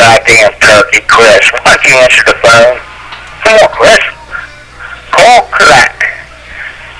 goddamn turkey, Chris. Why don't you answer the phone? Come on, Chris. Call Chris.